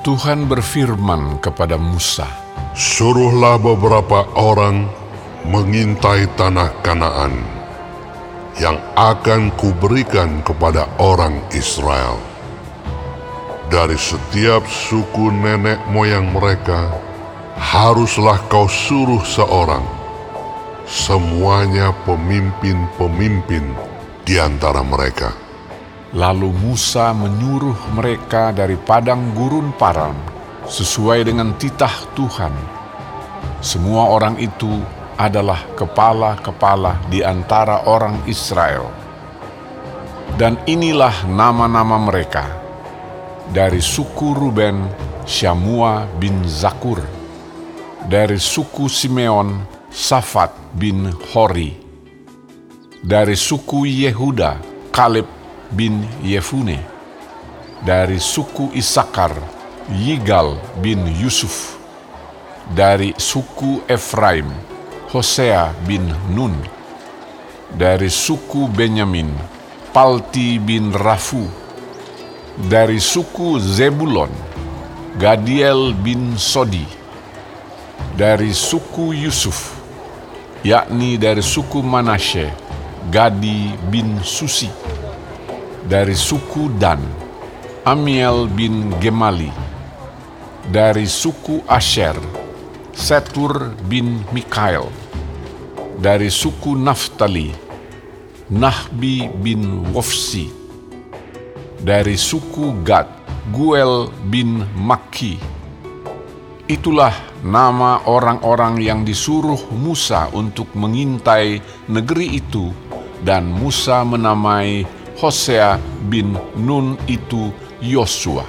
Tuhan berfirman kepada Musa, Suruhlah beberapa orang mengintai tanah Kanaan yang akan kuberikan kepada orang Israel. Dari setiap suku nenek moyang mereka, haruslah kau suruh seorang, semuanya pemimpin-pemimpin di antara mereka. Lalu Musa menyuruh mereka dari padang gurun Paran sesuai dengan titah Tuhan. Semua orang itu adalah kepala-kepala di antara orang Israel. Dan inilah nama-nama mereka. Dari suku Ruben, Syamua bin Zakur. Dari suku Simeon, Safat bin Hori. Dari suku Yehuda, Kaleb bin Yefune, dari suku Isakar, Yigal bin Yusuf, dari suku Efraim, Hosea bin Nun, dari suku Benyamin, Palti bin Rafu, dari suku Zebulon, Gadiel bin Sodi, dari suku Yusuf, yakni dari suku Manasye, Gadi bin Susi, dari suku Dan, Amiel bin Gemali, dari suku Asher, Setur bin Mikael, dari suku Naftali, Nahbi bin Wofsi, dari suku Gad, Guel bin Maki. Itulah nama orang-orang yang disuruh Musa untuk mengintai negeri itu, dan Musa menamai Hosea bin Nun itu Yosua.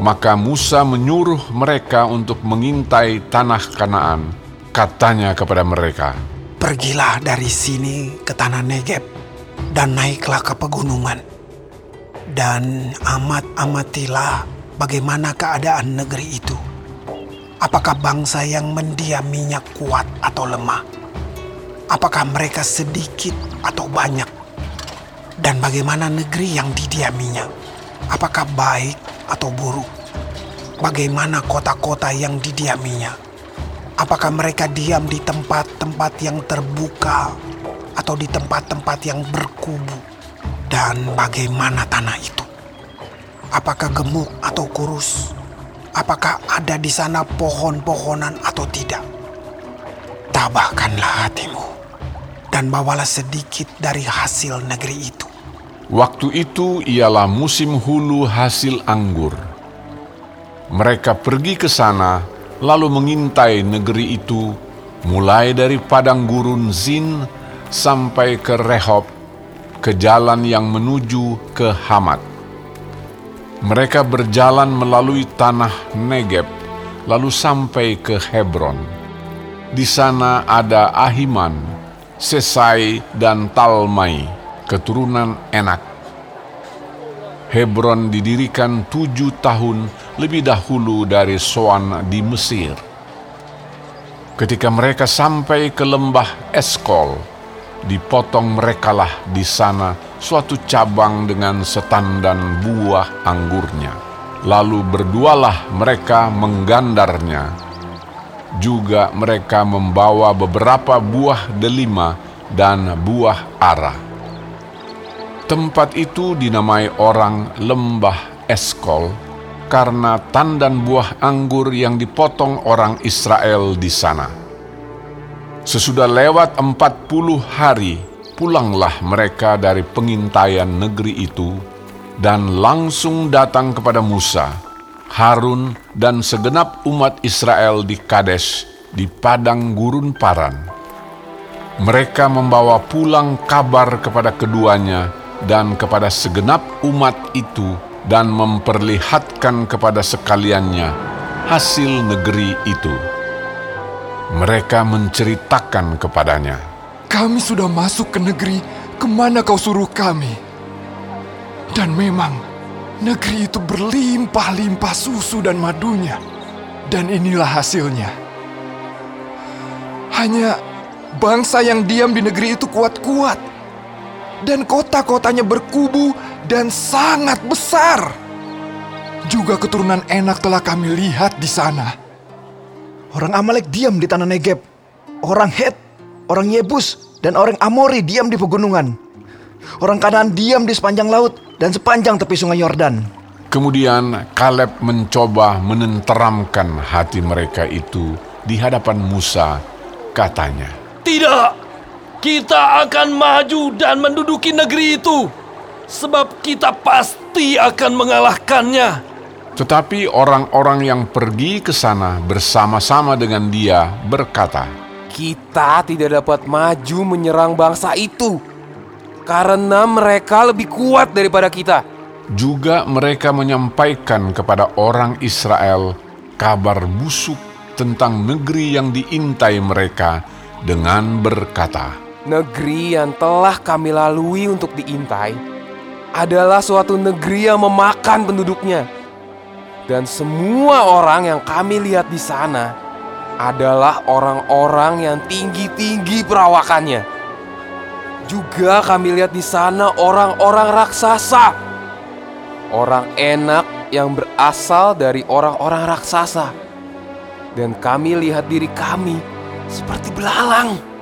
Maka Musa menyuruh mereka untuk mengintai tanah Kanaan. Katanya kepada mereka, Pergilah dari sini ke tanah Negeb dan naiklah ke pegunungan. Dan amat-amatilah bagaimana keadaan negeri itu. Apakah bangsa yang mendiaminya kuat atau lemah? Apakah mereka sedikit atau banyak? Dan bagaimana negeri yang didiaminya. Apakah baik atau buruk? Bagaimana kota-kota yang didiaminya? Apakah mereka diam di tempat-tempat yang terbuka atau di tempat-tempat yang berkubu? Dan bagaimana tanah itu? Apakah gemuk atau kurus? Apakah ada di sana pohon-pohonan atau tidak? Tabahkanlah hatimu dan bawalah sedikit dari hasil negeri itu Waktu itu ialah musim hulu hasil anggur. Mereka pergi ke sana, lalu mengintai negeri itu, mulai dari padang gurun Zin sampai ke Rehob, ke jalan yang menuju ke Hamat. Mereka berjalan melalui tanah Negeb, lalu sampai ke Hebron. Di sana ada Ahiman, Sesai, dan Talmai keturunan Enak. Hebron didirikan tujuh tahun lebih dahulu dari Soan di Mesir. Ketika mereka sampai ke lembah Eskol, dipotong merekalah di sana suatu cabang dengan setandan buah anggurnya. Lalu berdualah mereka menggandarnya. Juga mereka membawa beberapa buah delima dan buah arah. Tempat itu dinamai orang lembah Eskol karena tandan buah anggur yang dipotong orang Israel di sana. Sesudah lewat empat puluh hari, pulanglah mereka dari pengintaian negeri itu dan langsung datang kepada Musa, Harun, dan segenap umat Israel di Kades di padang gurun Paran. Mereka membawa pulang kabar kepada keduanya dan kepada segenap umat itu dan memperlihatkan kepada sekaliannya hasil negeri itu. Mereka menceritakan kepadanya, Kami sudah masuk ke negeri ke mana kau suruh kami. Dan memang negeri itu berlimpah-limpah susu dan madunya. Dan inilah hasilnya. Hanya bangsa yang diam di negeri itu kuat-kuat dan kota-kotanya berkubu dan sangat besar. juga keturunan enak telah kami lihat di sana. Orang Amalek diam di tanah Negeb. Orang Het, orang Yebus, dan orang Amori diam di pegunungan. Orang Kanaan diam di sepanjang laut dan sepanjang tepi sungai Yordan. Kemudian Kaleb mencoba menenteramkan hati mereka itu di hadapan Musa, katanya, Tidak, kita akan maju dan menduduki negeri itu, sebab kita pasti akan mengalahkannya. Tetapi orang-orang yang pergi ke sana bersama-sama dengan dia berkata, Kita tidak dapat maju menyerang bangsa itu karena mereka lebih kuat daripada kita. Juga mereka menyampaikan kepada orang Israel kabar busuk tentang negeri yang diintai mereka dengan berkata, Negeri yang telah kami lalui untuk diintai adalah suatu negeri yang memakan penduduknya. Dan semua orang yang kami lihat di sana adalah orang-orang yang tinggi-tinggi perawakannya. Juga kami lihat di sana orang-orang raksasa. Orang enak yang berasal dari orang-orang raksasa. Dan kami lihat diri kami seperti belalang.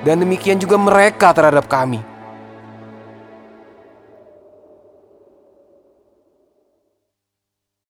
Dan demikian juga mereka terhadap kami.